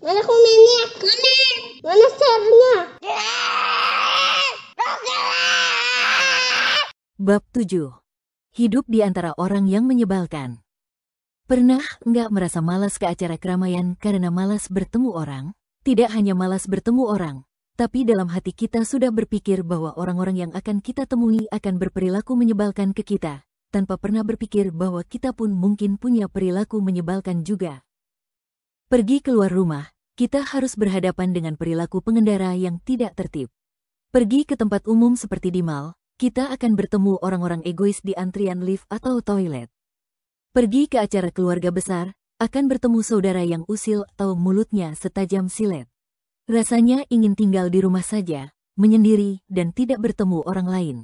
Mana komennya? Mana? Mana share-nya? Bab 7. Hidup di antara orang yang menyebalkan. Pernah nggak merasa malas ke acara keramaian karena malas bertemu orang? Tidak hanya malas bertemu orang, tapi dalam hati kita sudah berpikir bahwa orang-orang yang akan kita temui akan berperilaku menyebalkan ke kita, tanpa pernah berpikir bahwa kita pun mungkin punya perilaku menyebalkan juga. Pergi keluar rumah, kita harus berhadapan dengan perilaku pengendara yang tidak tertib. Pergi ke tempat umum seperti di mall, kita akan bertemu orang-orang egois di antrian lift atau toilet. Pergi ke acara keluarga besar, akan bertemu saudara yang usil atau mulutnya setajam silet. Rasanya ingin tinggal di rumah saja, menyendiri, dan tidak bertemu orang lain.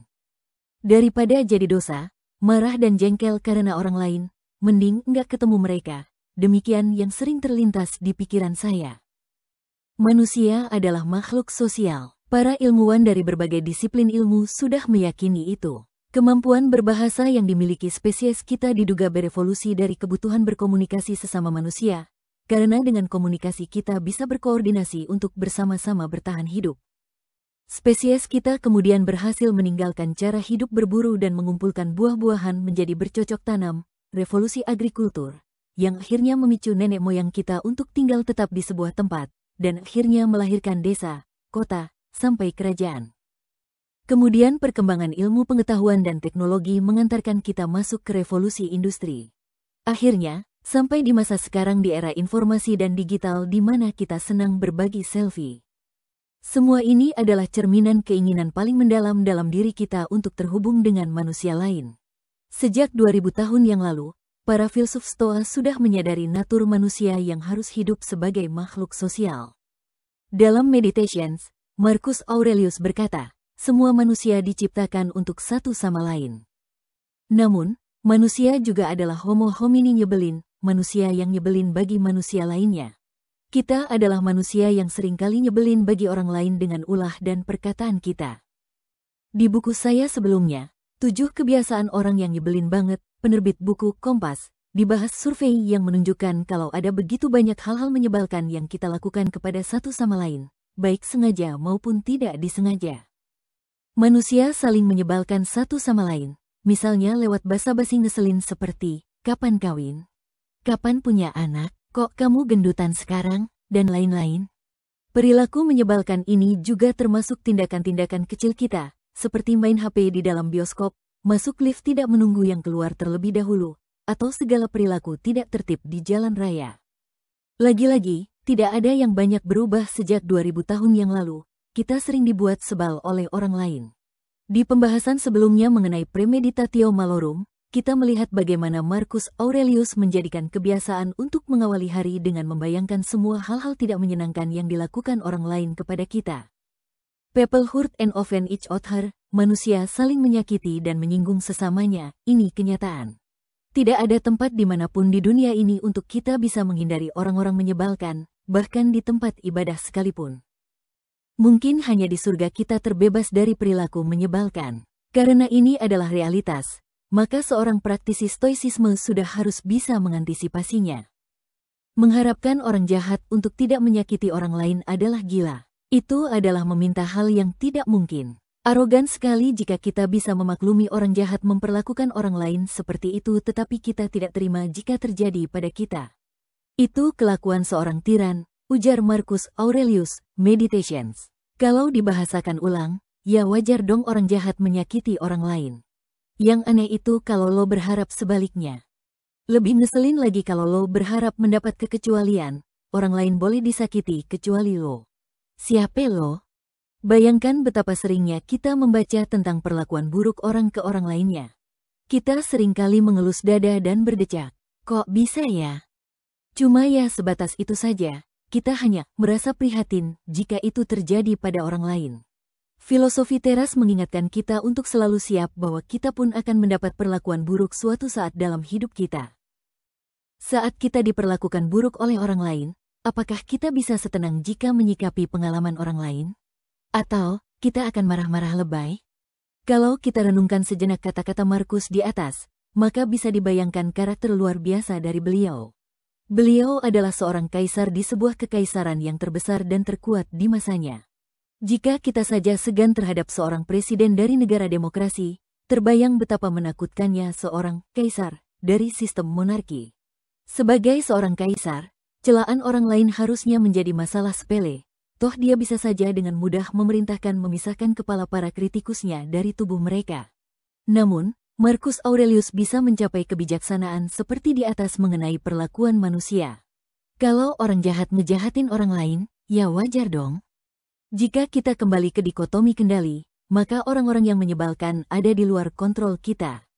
Daripada jadi dosa, marah dan jengkel karena orang lain, mending nggak ketemu mereka. Demikian yang sering terlintas di pikiran saya. Manusia adalah makhluk sosial. Para ilmuwan dari berbagai disiplin ilmu sudah meyakini itu. Kemampuan berbahasa yang dimiliki spesies kita diduga berevolusi dari kebutuhan berkomunikasi sesama manusia, karena dengan komunikasi kita bisa berkoordinasi untuk bersama-sama bertahan hidup. Spesies kita kemudian berhasil meninggalkan cara hidup berburu dan mengumpulkan buah-buahan menjadi bercocok tanam, revolusi agrikultur, yang akhirnya memicu nenek moyang kita untuk tinggal tetap di sebuah tempat, dan akhirnya melahirkan desa, kota, sampai kerajaan. Kemudian perkembangan ilmu pengetahuan dan teknologi mengantarkan kita masuk ke revolusi industri. Akhirnya, sampai di masa sekarang di era informasi dan digital di mana kita senang berbagi selfie. Semua ini adalah cerminan keinginan paling mendalam dalam diri kita untuk terhubung dengan manusia lain. Sejak 2000 tahun yang lalu, para filsuf Stoa sudah menyadari natur manusia yang harus hidup sebagai makhluk sosial. Dalam Meditations, Marcus Aurelius berkata, semua manusia diciptakan untuk satu sama lain. Namun, manusia juga adalah homo homini nyebelin, manusia yang nyebelin bagi manusia lainnya. Kita adalah manusia yang sering kali nyebelin bagi orang lain dengan ulah dan perkataan kita. Di buku saya sebelumnya, tujuh kebiasaan orang yang nyebelin banget, penerbit buku Kompas, dibahas survei yang menunjukkan kalau ada begitu banyak hal-hal menyebalkan yang kita lakukan kepada satu sama lain baik sengaja maupun tidak disengaja. Manusia saling menyebalkan satu sama lain, misalnya lewat basa-basi ngeselin seperti, kapan kawin? Kapan punya anak? Kok kamu gendutan sekarang? Dan lain-lain. Perilaku menyebalkan ini juga termasuk tindakan-tindakan kecil kita, seperti main HP di dalam bioskop, masuk lift tidak menunggu yang keluar terlebih dahulu, atau segala perilaku tidak tertib di jalan raya. Lagi-lagi, tidak ada yang banyak berubah sejak 2000 tahun yang lalu, kita sering dibuat sebal oleh orang lain. Di pembahasan sebelumnya mengenai premeditatio malorum, kita melihat bagaimana Marcus Aurelius menjadikan kebiasaan untuk mengawali hari dengan membayangkan semua hal-hal tidak menyenangkan yang dilakukan orang lain kepada kita. People hurt and offend each other, manusia saling menyakiti dan menyinggung sesamanya, ini kenyataan. Tidak ada tempat di mana pun di dunia ini untuk kita bisa menghindari orang-orang menyebalkan, bahkan di tempat ibadah sekalipun. Mungkin hanya di surga kita terbebas dari perilaku menyebalkan. Karena ini adalah realitas, maka seorang praktisi stoicisme sudah harus bisa mengantisipasinya. Mengharapkan orang jahat untuk tidak menyakiti orang lain adalah gila. Itu adalah meminta hal yang tidak mungkin. Arogan sekali jika kita bisa memaklumi orang jahat memperlakukan orang lain seperti itu tetapi kita tidak terima jika terjadi pada kita. Itu kelakuan seorang tiran, ujar Marcus Aurelius, Meditations. Kalau dibahasakan ulang, ya wajar dong orang jahat menyakiti orang lain. Yang aneh itu kalau lo berharap sebaliknya. Lebih ngeselin lagi kalau lo berharap mendapat kekecualian, orang lain boleh disakiti kecuali lo. Siapa lo? Bayangkan betapa seringnya kita membaca tentang perlakuan buruk orang ke orang lainnya. Kita sering kali mengelus dada dan berdecak. Kok bisa ya? Cuma ya sebatas itu saja, kita hanya merasa prihatin jika itu terjadi pada orang lain. Filosofi teras mengingatkan kita untuk selalu siap bahwa kita pun akan mendapat perlakuan buruk suatu saat dalam hidup kita. Saat kita diperlakukan buruk oleh orang lain, apakah kita bisa setenang jika menyikapi pengalaman orang lain? Atau, kita akan marah-marah lebay? Kalau kita renungkan sejenak kata-kata Markus di atas, maka bisa dibayangkan karakter luar biasa dari beliau. Beliau adalah seorang kaisar di sebuah kekaisaran yang terbesar dan terkuat di masanya. Jika kita saja segan terhadap seorang presiden dari negara demokrasi, terbayang betapa menakutkannya seorang kaisar dari sistem monarki. Sebagai seorang kaisar, celaan orang lain harusnya menjadi masalah sepele, toh dia bisa saja dengan mudah memerintahkan memisahkan kepala para kritikusnya dari tubuh mereka. Namun, Marcus Aurelius bisa mencapai kebijaksanaan seperti di atas mengenai perlakuan manusia. Kalau orang jahat ngejahatin orang lain, ya wajar dong. Jika kita kembali ke dikotomi kendali, maka orang-orang yang menyebalkan ada di luar kontrol kita.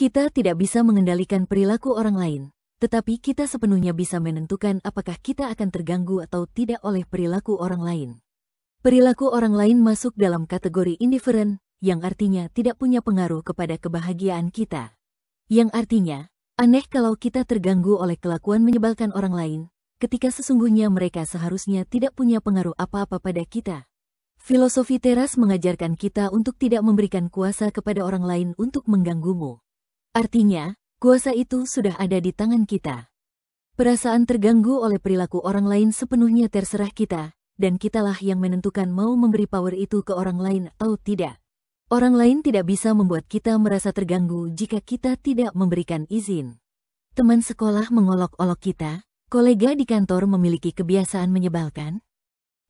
Kita tidak bisa mengendalikan perilaku orang lain, tetapi kita sepenuhnya bisa menentukan apakah kita akan terganggu atau tidak oleh perilaku orang lain. Perilaku orang lain masuk dalam kategori indifferent, yang artinya tidak punya pengaruh kepada kebahagiaan kita. Yang artinya, aneh kalau kita terganggu oleh kelakuan menyebalkan orang lain, ketika sesungguhnya mereka seharusnya tidak punya pengaruh apa-apa pada kita. Filosofi teras mengajarkan kita untuk tidak memberikan kuasa kepada orang lain untuk mengganggumu. Artinya, kuasa itu sudah ada di tangan kita. Perasaan terganggu oleh perilaku orang lain sepenuhnya terserah kita, dan kitalah yang menentukan mau memberi power itu ke orang lain atau tidak. Orang lain tidak bisa membuat kita merasa terganggu jika kita tidak memberikan izin. Teman sekolah mengolok-olok kita, kolega di kantor memiliki kebiasaan menyebalkan,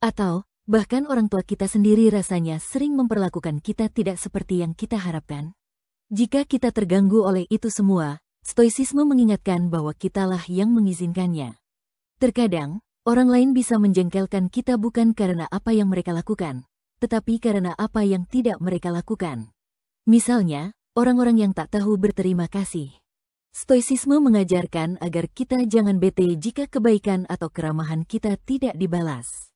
atau bahkan orang tua kita sendiri rasanya sering memperlakukan kita tidak seperti yang kita harapkan. Jika kita terganggu oleh itu semua, stoisisme mengingatkan bahwa kitalah yang mengizinkannya. Terkadang, orang lain bisa menjengkelkan kita bukan karena apa yang mereka lakukan, tetapi karena apa yang tidak mereka lakukan. Misalnya, orang-orang yang tak tahu berterima kasih. Stoisisme mengajarkan agar kita jangan bete jika kebaikan atau keramahan kita tidak dibalas.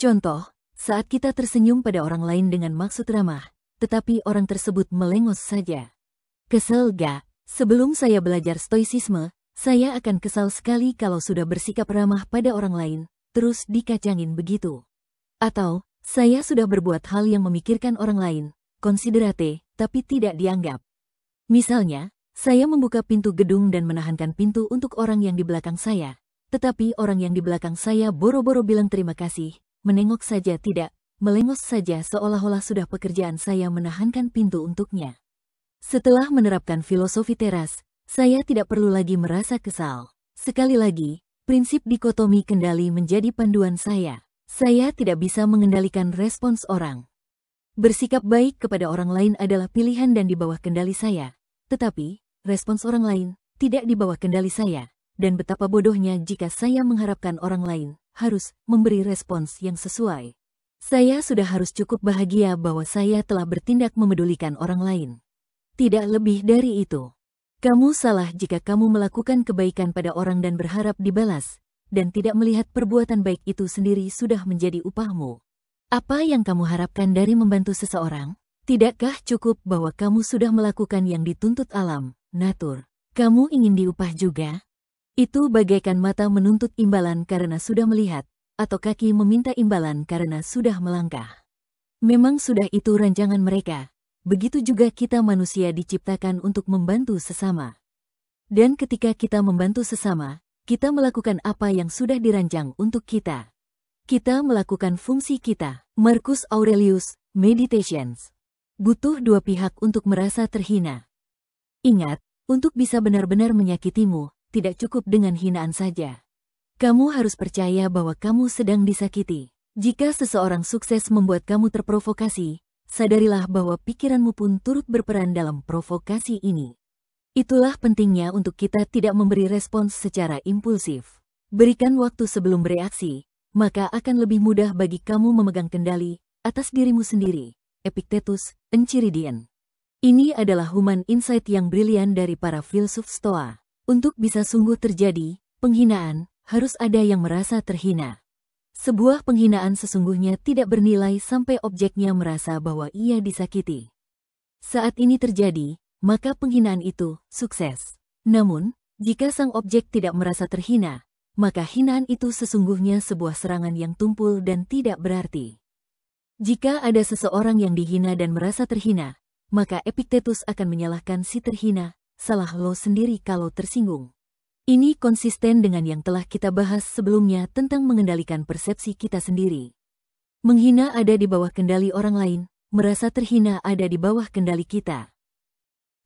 Contoh, saat kita tersenyum pada orang lain dengan maksud ramah, tetapi orang tersebut melengos saja. Kesel gak? Sebelum saya belajar stoisisme, saya akan kesal sekali kalau sudah bersikap ramah pada orang lain, terus dikacangin begitu. Atau, saya sudah berbuat hal yang memikirkan orang lain, konsiderate, tapi tidak dianggap. Misalnya, saya membuka pintu gedung dan menahankan pintu untuk orang yang di belakang saya, tetapi orang yang di belakang saya boro-boro bilang terima kasih, menengok saja tidak, melengos saja seolah-olah sudah pekerjaan saya menahankan pintu untuknya. Setelah menerapkan filosofi teras, saya tidak perlu lagi merasa kesal. Sekali lagi, prinsip dikotomi kendali menjadi panduan saya. Saya tidak bisa mengendalikan respons orang. Bersikap baik kepada orang lain adalah pilihan dan di bawah kendali saya. Tetapi, respons orang lain tidak di bawah kendali saya. Dan betapa bodohnya jika saya mengharapkan orang lain harus memberi respons yang sesuai. Saya sudah harus cukup bahagia bahwa saya telah bertindak memedulikan orang lain. Tidak lebih dari itu. Kamu salah jika kamu melakukan kebaikan pada orang dan berharap dibalas, dan tidak melihat perbuatan baik itu sendiri sudah menjadi upahmu. Apa yang kamu harapkan dari membantu seseorang? Tidakkah cukup bahwa kamu sudah melakukan yang dituntut alam, natur? Kamu ingin diupah juga? Itu bagaikan mata menuntut imbalan karena sudah melihat, atau kaki meminta imbalan karena sudah melangkah. Memang sudah itu rancangan mereka. Begitu juga kita manusia diciptakan untuk membantu sesama. Dan ketika kita membantu sesama, kita melakukan apa yang sudah dirancang untuk kita. Kita melakukan fungsi kita. Marcus Aurelius, Meditations. Butuh dua pihak untuk merasa terhina. Ingat, untuk bisa benar-benar menyakitimu, tidak cukup dengan hinaan saja. Kamu harus percaya bahwa kamu sedang disakiti. Jika seseorang sukses membuat kamu terprovokasi, sadarilah bahwa pikiranmu pun turut berperan dalam provokasi ini. Itulah pentingnya untuk kita tidak memberi respons secara impulsif. Berikan waktu sebelum bereaksi, maka akan lebih mudah bagi kamu memegang kendali atas dirimu sendiri. Epictetus, Enchiridion. Ini adalah human insight yang brilian dari para filsuf Stoa. Untuk bisa sungguh terjadi, penghinaan, harus ada yang merasa terhina. Sebuah penghinaan sesungguhnya tidak bernilai sampai objeknya merasa bahwa ia disakiti. Saat ini terjadi, maka penghinaan itu sukses. Namun, jika sang objek tidak merasa terhina, maka hinaan itu sesungguhnya sebuah serangan yang tumpul dan tidak berarti. Jika ada seseorang yang dihina dan merasa terhina, maka Epictetus akan menyalahkan si terhina, salah lo sendiri kalau tersinggung. Ini konsisten dengan yang telah kita bahas sebelumnya tentang mengendalikan persepsi kita sendiri. Menghina ada di bawah kendali orang lain, merasa terhina ada di bawah kendali kita.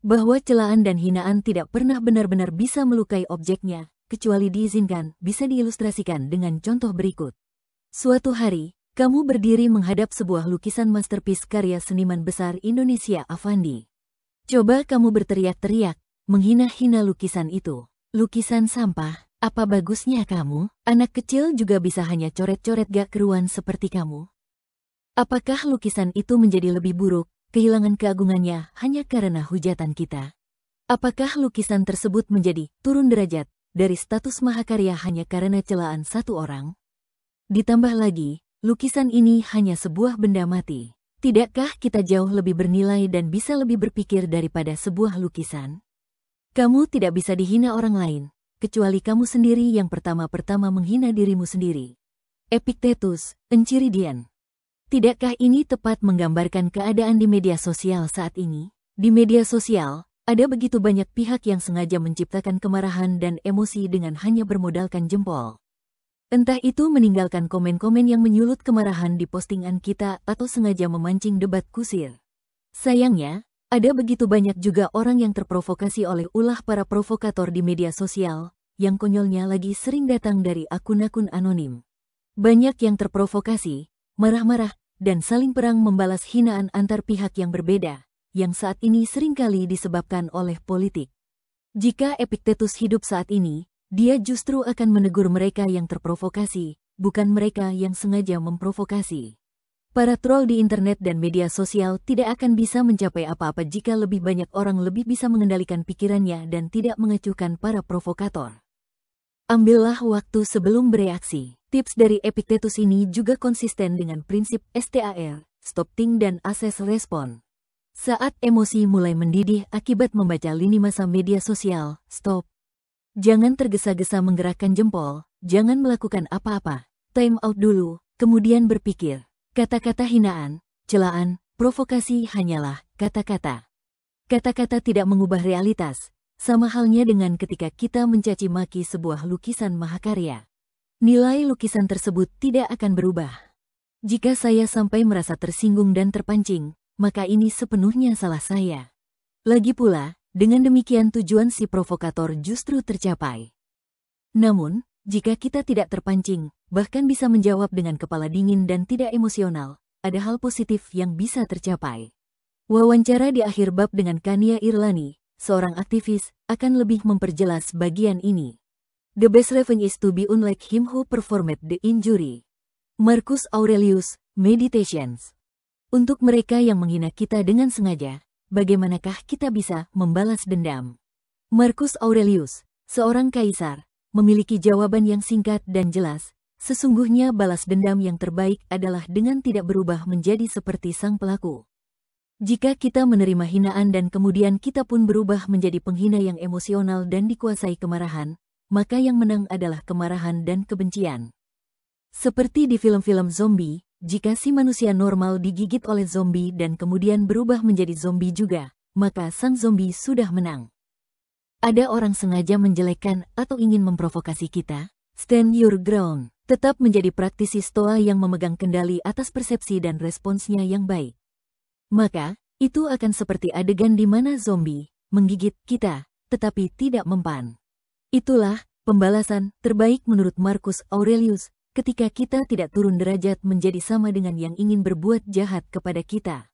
Bahwa celaan dan hinaan tidak pernah benar-benar bisa melukai objeknya, kecuali diizinkan, bisa diilustrasikan dengan contoh berikut. Suatu hari, kamu berdiri menghadap sebuah lukisan masterpiece karya seniman besar Indonesia Avandi. Coba kamu berteriak-teriak, menghina-hina lukisan itu. Lukisan sampah, apa bagusnya kamu? Anak kecil juga bisa hanya coret-coret gak keruan seperti kamu. Apakah lukisan itu menjadi lebih buruk, kehilangan keagungannya hanya karena hujatan kita? Apakah lukisan tersebut menjadi turun derajat dari status mahakarya hanya karena celaan satu orang? Ditambah lagi, lukisan ini hanya sebuah benda mati. Tidakkah kita jauh lebih bernilai dan bisa lebih berpikir daripada sebuah lukisan? Kamu tidak bisa dihina orang lain, kecuali kamu sendiri yang pertama-pertama menghina dirimu sendiri. Epictetus, Enchiridion. Tidakkah ini tepat menggambarkan keadaan di media sosial saat ini? Di media sosial, ada begitu banyak pihak yang sengaja menciptakan kemarahan dan emosi dengan hanya bermodalkan jempol. Entah itu meninggalkan komen-komen yang menyulut kemarahan di postingan kita atau sengaja memancing debat kusir. Sayangnya, ada begitu banyak juga orang yang terprovokasi oleh ulah para provokator di media sosial, yang konyolnya lagi sering datang dari akun-akun anonim. Banyak yang terprovokasi, marah-marah, dan saling perang membalas hinaan antar pihak yang berbeda, yang saat ini sering kali disebabkan oleh politik. Jika Epictetus hidup saat ini, dia justru akan menegur mereka yang terprovokasi, bukan mereka yang sengaja memprovokasi. Para troll di internet dan media sosial tidak akan bisa mencapai apa-apa jika lebih banyak orang lebih bisa mengendalikan pikirannya dan tidak mengacuhkan para provokator. Ambillah waktu sebelum bereaksi. Tips dari Epictetus ini juga konsisten dengan prinsip STAR, stop think dan assess respon. Saat emosi mulai mendidih akibat membaca lini masa media sosial, stop. Jangan tergesa-gesa menggerakkan jempol, jangan melakukan apa-apa. Time out dulu, kemudian berpikir. Kata-kata hinaan, celaan, provokasi hanyalah kata-kata. Kata-kata tidak mengubah realitas, sama halnya dengan ketika kita mencaci maki sebuah lukisan mahakarya. Nilai lukisan tersebut tidak akan berubah. Jika saya sampai merasa tersinggung dan terpancing, maka ini sepenuhnya salah saya. Lagi pula, dengan demikian tujuan si provokator justru tercapai. Namun, jika kita tidak terpancing, bahkan bisa menjawab dengan kepala dingin dan tidak emosional, ada hal positif yang bisa tercapai. Wawancara di akhir bab dengan Kania Irlani, seorang aktivis, akan lebih memperjelas bagian ini. The best revenge is to be unlike him who performed the injury. Marcus Aurelius, Meditations. Untuk mereka yang menghina kita dengan sengaja, bagaimanakah kita bisa membalas dendam? Marcus Aurelius, seorang kaisar, memiliki jawaban yang singkat dan jelas, Sesungguhnya balas dendam yang terbaik adalah dengan tidak berubah menjadi seperti sang pelaku. Jika kita menerima hinaan dan kemudian kita pun berubah menjadi penghina yang emosional dan dikuasai kemarahan, maka yang menang adalah kemarahan dan kebencian. Seperti di film-film zombie, jika si manusia normal digigit oleh zombie dan kemudian berubah menjadi zombie juga, maka sang zombie sudah menang. Ada orang sengaja menjelekkan atau ingin memprovokasi kita, stand your ground tetap menjadi praktisi stoa yang memegang kendali atas persepsi dan responsnya yang baik. Maka, itu akan seperti adegan di mana zombie menggigit kita, tetapi tidak mempan. Itulah pembalasan terbaik menurut Marcus Aurelius ketika kita tidak turun derajat menjadi sama dengan yang ingin berbuat jahat kepada kita.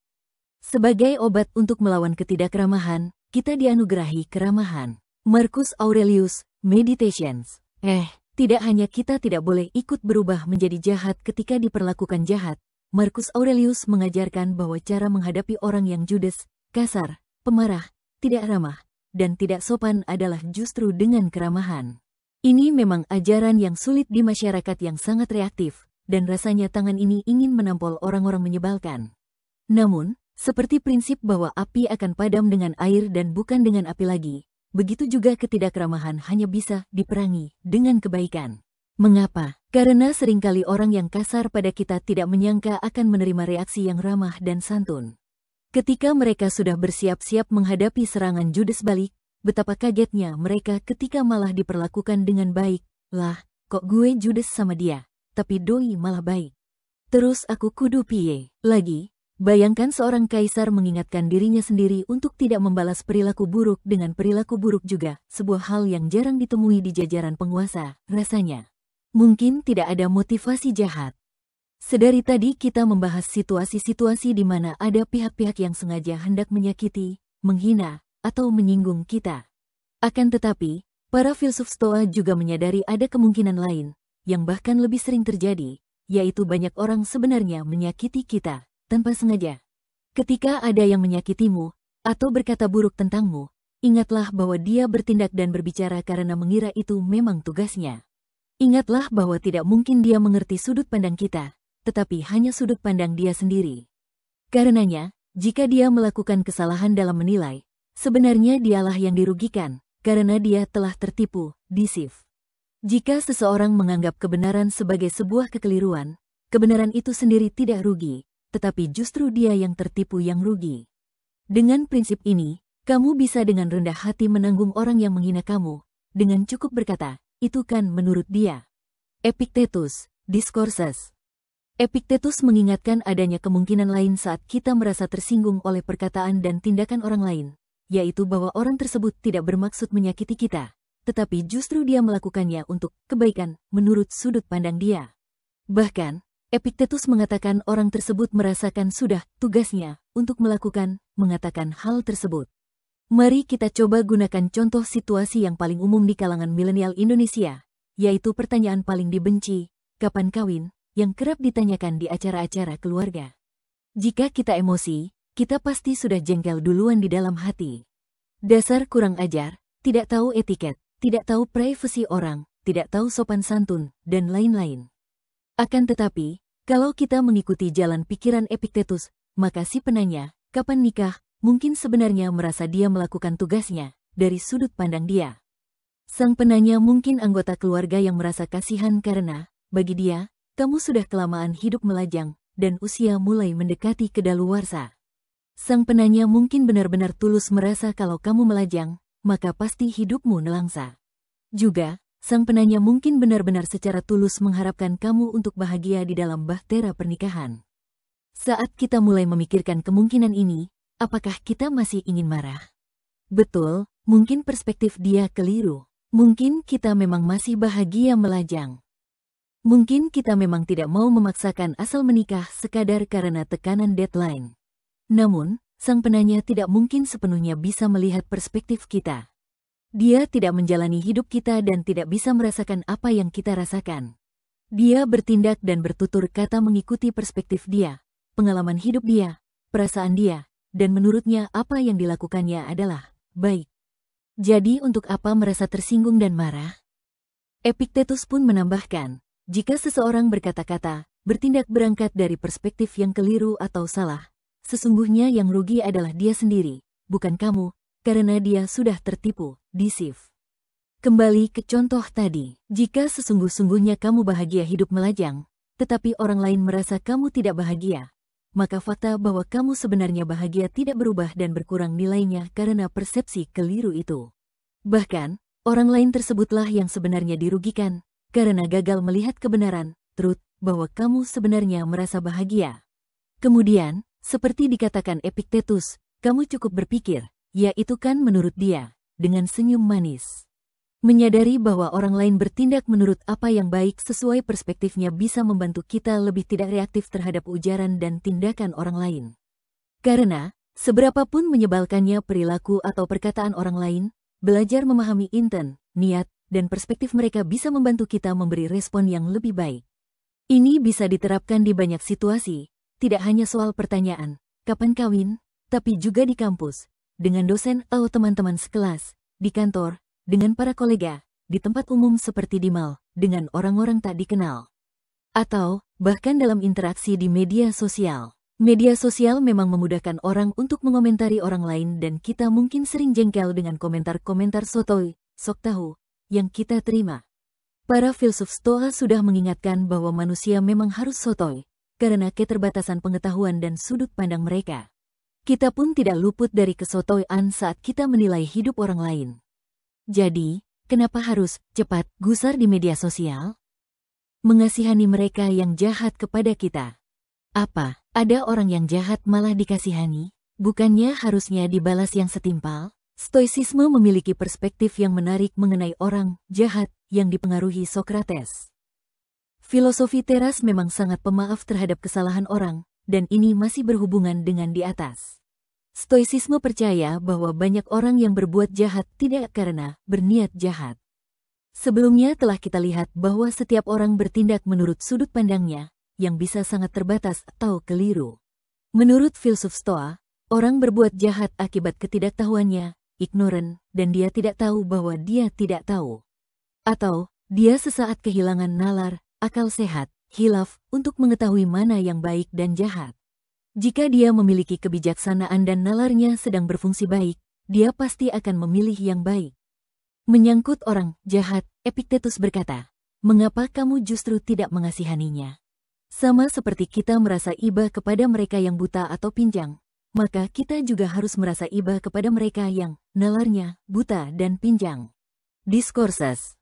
Sebagai obat untuk melawan ketidakkeramahan, kita dianugerahi keramahan. Marcus Aurelius, Meditations. Eh, tidak hanya kita tidak boleh ikut berubah menjadi jahat ketika diperlakukan jahat, Marcus Aurelius mengajarkan bahwa cara menghadapi orang yang judes, kasar, pemarah, tidak ramah, dan tidak sopan adalah justru dengan keramahan. Ini memang ajaran yang sulit di masyarakat yang sangat reaktif, dan rasanya tangan ini ingin menampol orang-orang menyebalkan. Namun, seperti prinsip bahwa api akan padam dengan air dan bukan dengan api lagi, begitu juga ketidakkeramahan hanya bisa diperangi dengan kebaikan. Mengapa? Karena sering kali orang yang kasar pada kita tidak menyangka akan menerima reaksi yang ramah dan santun. Ketika mereka sudah bersiap-siap menghadapi serangan judes balik, betapa kagetnya mereka ketika malah diperlakukan dengan baik. Lah, kok gue judes sama dia, tapi doi malah baik. Terus aku kudu piye. Lagi, bayangkan seorang kaisar mengingatkan dirinya sendiri untuk tidak membalas perilaku buruk dengan perilaku buruk juga, sebuah hal yang jarang ditemui di jajaran penguasa, rasanya. Mungkin tidak ada motivasi jahat. Sedari tadi kita membahas situasi-situasi di mana ada pihak-pihak yang sengaja hendak menyakiti, menghina, atau menyinggung kita. Akan tetapi, para filsuf Stoa juga menyadari ada kemungkinan lain, yang bahkan lebih sering terjadi, yaitu banyak orang sebenarnya menyakiti kita, tanpa sengaja. Ketika ada yang menyakitimu, atau berkata buruk tentangmu, ingatlah bahwa dia bertindak dan berbicara karena mengira itu memang tugasnya. Ingatlah bahwa tidak mungkin dia mengerti sudut pandang kita, tetapi hanya sudut pandang dia sendiri. Karenanya, jika dia melakukan kesalahan dalam menilai, Sebenarnya dialah yang dirugikan, karena dia telah tertipu, disif. Jika seseorang menganggap kebenaran sebagai sebuah kekeliruan, kebenaran itu sendiri tidak rugi, tetapi justru dia yang tertipu yang rugi. Dengan prinsip ini, kamu bisa dengan rendah hati menanggung orang yang menghina kamu, dengan cukup berkata, itu kan menurut dia. Epictetus, Discourses Epictetus mengingatkan adanya kemungkinan lain saat kita merasa tersinggung oleh perkataan dan tindakan orang lain, yaitu bahwa orang tersebut tidak bermaksud menyakiti kita, tetapi justru dia melakukannya untuk kebaikan menurut sudut pandang dia. Bahkan, Epictetus mengatakan orang tersebut merasakan sudah tugasnya untuk melakukan, mengatakan hal tersebut. Mari kita coba gunakan contoh situasi yang paling umum di kalangan milenial Indonesia, yaitu pertanyaan paling dibenci, kapan kawin, yang kerap ditanyakan di acara-acara keluarga. Jika kita emosi, kita pasti sudah jengkel duluan di dalam hati. Dasar kurang ajar, tidak tahu etiket, tidak tahu privasi orang, tidak tahu sopan santun, dan lain-lain. Akan tetapi, kalau kita mengikuti jalan pikiran Epictetus, maka si penanya, kapan nikah, mungkin sebenarnya merasa dia melakukan tugasnya, dari sudut pandang dia. Sang penanya mungkin anggota keluarga yang merasa kasihan karena, bagi dia, kamu sudah kelamaan hidup melajang, dan usia mulai mendekati kedaluwarsa. Sang penanya mungkin benar-benar tulus merasa kalau kamu melajang, maka pasti hidupmu nelangsa. Juga, sang penanya mungkin benar-benar secara tulus mengharapkan kamu untuk bahagia di dalam bahtera pernikahan. Saat kita mulai memikirkan kemungkinan ini, apakah kita masih ingin marah? Betul, mungkin perspektif dia keliru. Mungkin kita memang masih bahagia melajang. Mungkin kita memang tidak mau memaksakan asal menikah sekadar karena tekanan deadline. Namun, sang penanya tidak mungkin sepenuhnya bisa melihat perspektif kita. Dia tidak menjalani hidup kita dan tidak bisa merasakan apa yang kita rasakan. Dia bertindak dan bertutur kata mengikuti perspektif dia, pengalaman hidup dia, perasaan dia, dan menurutnya apa yang dilakukannya adalah baik. Jadi untuk apa merasa tersinggung dan marah? Epictetus pun menambahkan, jika seseorang berkata-kata, bertindak berangkat dari perspektif yang keliru atau salah, Sesungguhnya yang rugi adalah dia sendiri, bukan kamu, karena dia sudah tertipu, disif. Kembali ke contoh tadi, jika sesungguh-sungguhnya kamu bahagia hidup melajang, tetapi orang lain merasa kamu tidak bahagia, maka fakta bahwa kamu sebenarnya bahagia tidak berubah dan berkurang nilainya karena persepsi keliru itu. Bahkan, orang lain tersebutlah yang sebenarnya dirugikan, karena gagal melihat kebenaran, truth, bahwa kamu sebenarnya merasa bahagia. Kemudian, seperti dikatakan Epictetus, kamu cukup berpikir, ya itu kan menurut dia, dengan senyum manis. Menyadari bahwa orang lain bertindak menurut apa yang baik sesuai perspektifnya bisa membantu kita lebih tidak reaktif terhadap ujaran dan tindakan orang lain. Karena, seberapapun menyebalkannya perilaku atau perkataan orang lain, belajar memahami intent, niat, dan perspektif mereka bisa membantu kita memberi respon yang lebih baik. Ini bisa diterapkan di banyak situasi, tidak hanya soal pertanyaan, kapan kawin, tapi juga di kampus, dengan dosen atau teman-teman sekelas, di kantor, dengan para kolega, di tempat umum seperti di mal, dengan orang-orang tak dikenal. Atau, bahkan dalam interaksi di media sosial. Media sosial memang memudahkan orang untuk mengomentari orang lain dan kita mungkin sering jengkel dengan komentar-komentar sotoy, sok tahu, yang kita terima. Para filsuf Stoa sudah mengingatkan bahwa manusia memang harus sotoy, karena keterbatasan pengetahuan dan sudut pandang mereka. Kita pun tidak luput dari kesotoyan saat kita menilai hidup orang lain. Jadi, kenapa harus cepat gusar di media sosial? Mengasihani mereka yang jahat kepada kita. Apa, ada orang yang jahat malah dikasihani? Bukannya harusnya dibalas yang setimpal? Stoicisme memiliki perspektif yang menarik mengenai orang jahat yang dipengaruhi Socrates. Filosofi teras memang sangat pemaaf terhadap kesalahan orang, dan ini masih berhubungan dengan di atas. Stoicisme percaya bahwa banyak orang yang berbuat jahat tidak karena berniat jahat. Sebelumnya telah kita lihat bahwa setiap orang bertindak menurut sudut pandangnya, yang bisa sangat terbatas atau keliru. Menurut filsuf Stoa, orang berbuat jahat akibat ketidaktahuannya, ignoran, dan dia tidak tahu bahwa dia tidak tahu. Atau, dia sesaat kehilangan nalar, akal sehat, hilaf, untuk mengetahui mana yang baik dan jahat. Jika dia memiliki kebijaksanaan dan nalarnya sedang berfungsi baik, dia pasti akan memilih yang baik. Menyangkut orang jahat, Epictetus berkata, Mengapa kamu justru tidak mengasihaninya? Sama seperti kita merasa iba kepada mereka yang buta atau pinjang, maka kita juga harus merasa iba kepada mereka yang nalarnya buta dan pinjang. Diskursus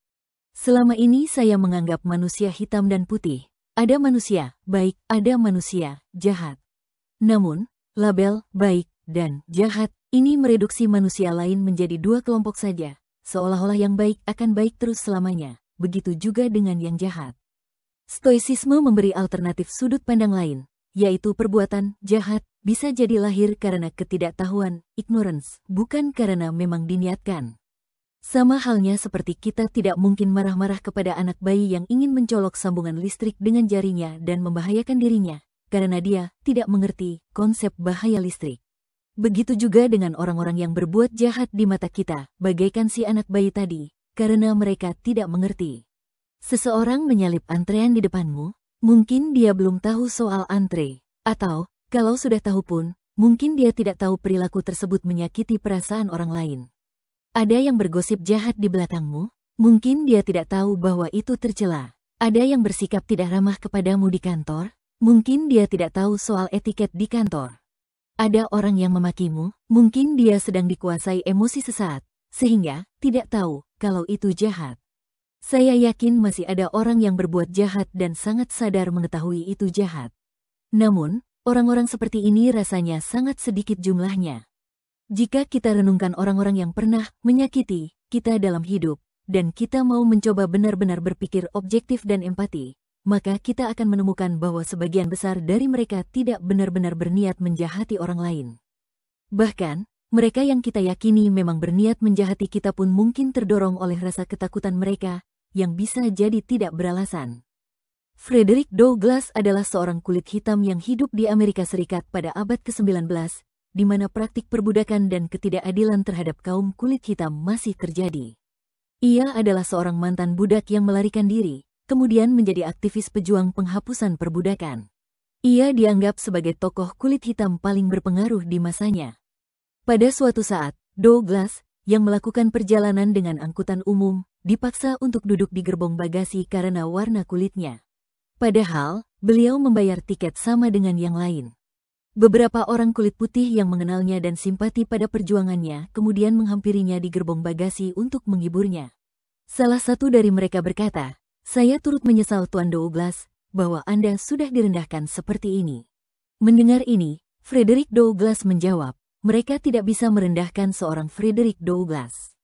Selama ini saya menganggap manusia hitam dan putih. Ada manusia baik, ada manusia jahat. Namun, label baik dan jahat ini mereduksi manusia lain menjadi dua kelompok saja, seolah-olah yang baik akan baik terus selamanya, begitu juga dengan yang jahat. Stoicisme memberi alternatif sudut pandang lain, yaitu perbuatan jahat bisa jadi lahir karena ketidaktahuan, ignorance, bukan karena memang diniatkan. Sama halnya seperti kita tidak mungkin marah-marah kepada anak bayi yang ingin mencolok sambungan listrik dengan jarinya dan membahayakan dirinya, karena dia tidak mengerti konsep bahaya listrik. Begitu juga dengan orang-orang yang berbuat jahat di mata kita, bagaikan si anak bayi tadi, karena mereka tidak mengerti. Seseorang menyalip antrean di depanmu, mungkin dia belum tahu soal antre, atau, kalau sudah tahu pun, mungkin dia tidak tahu perilaku tersebut menyakiti perasaan orang lain. Ada yang bergosip jahat di belakangmu, mungkin dia tidak tahu bahwa itu tercela. Ada yang bersikap tidak ramah kepadamu di kantor, mungkin dia tidak tahu soal etiket di kantor. Ada orang yang memakimu, mungkin dia sedang dikuasai emosi sesaat, sehingga tidak tahu kalau itu jahat. Saya yakin masih ada orang yang berbuat jahat dan sangat sadar mengetahui itu jahat. Namun, orang-orang seperti ini rasanya sangat sedikit jumlahnya. Jika kita renungkan orang-orang yang pernah menyakiti kita dalam hidup, dan kita mau mencoba benar-benar berpikir objektif dan empati, maka kita akan menemukan bahwa sebagian besar dari mereka tidak benar-benar berniat menjahati orang lain. Bahkan, mereka yang kita yakini memang berniat menjahati kita pun mungkin terdorong oleh rasa ketakutan mereka, yang bisa jadi tidak beralasan. Frederick Douglass adalah seorang kulit hitam yang hidup di Amerika Serikat pada abad ke-19, di mana praktik perbudakan dan ketidakadilan terhadap kaum kulit hitam masih terjadi. Ia adalah seorang mantan budak yang melarikan diri, kemudian menjadi aktivis pejuang penghapusan perbudakan. Ia dianggap sebagai tokoh kulit hitam paling berpengaruh di masanya. Pada suatu saat, Douglas, yang melakukan perjalanan dengan angkutan umum, dipaksa untuk duduk di gerbong bagasi karena warna kulitnya. Padahal, beliau membayar tiket sama dengan yang lain. Beberapa orang kulit putih yang mengenalnya dan simpati pada perjuangannya kemudian menghampirinya di gerbong bagasi untuk menghiburnya. Salah satu dari mereka berkata, saya turut menyesal Tuan Douglas, bahwa Anda sudah direndahkan seperti ini. Mendengar ini, Frederick Douglass menjawab, mereka tidak bisa merendahkan seorang Frederick Douglass.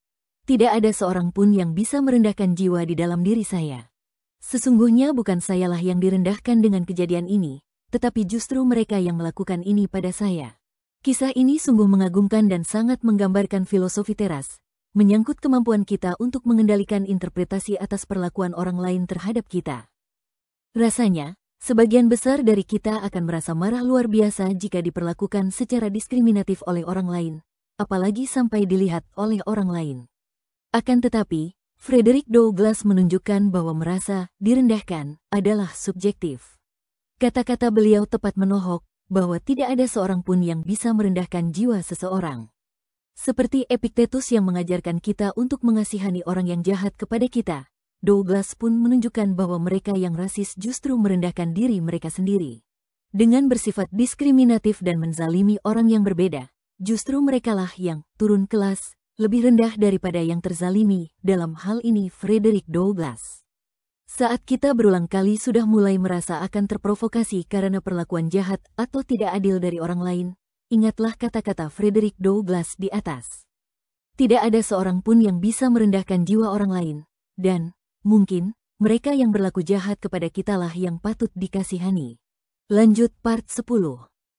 Tidak ada seorang pun yang bisa merendahkan jiwa di dalam diri saya. Sesungguhnya bukan sayalah yang direndahkan dengan kejadian ini, tetapi justru mereka yang melakukan ini pada saya. Kisah ini sungguh mengagumkan dan sangat menggambarkan filosofi teras, menyangkut kemampuan kita untuk mengendalikan interpretasi atas perlakuan orang lain terhadap kita. Rasanya, sebagian besar dari kita akan merasa marah luar biasa jika diperlakukan secara diskriminatif oleh orang lain, apalagi sampai dilihat oleh orang lain. Akan tetapi, Frederick Douglass menunjukkan bahwa merasa direndahkan adalah subjektif. Kata-kata beliau tepat menohok bahwa tidak ada seorang pun yang bisa merendahkan jiwa seseorang. Seperti Epictetus yang mengajarkan kita untuk mengasihani orang yang jahat kepada kita, Douglas pun menunjukkan bahwa mereka yang rasis justru merendahkan diri mereka sendiri. Dengan bersifat diskriminatif dan menzalimi orang yang berbeda, justru merekalah yang turun kelas, lebih rendah daripada yang terzalimi, dalam hal ini Frederick Douglass. Saat kita berulang kali sudah mulai merasa akan terprovokasi karena perlakuan jahat atau tidak adil dari orang lain, ingatlah kata-kata Frederick Douglass di atas. Tidak ada seorang pun yang bisa merendahkan jiwa orang lain, dan, mungkin, mereka yang berlaku jahat kepada kitalah yang patut dikasihani. Lanjut part 10.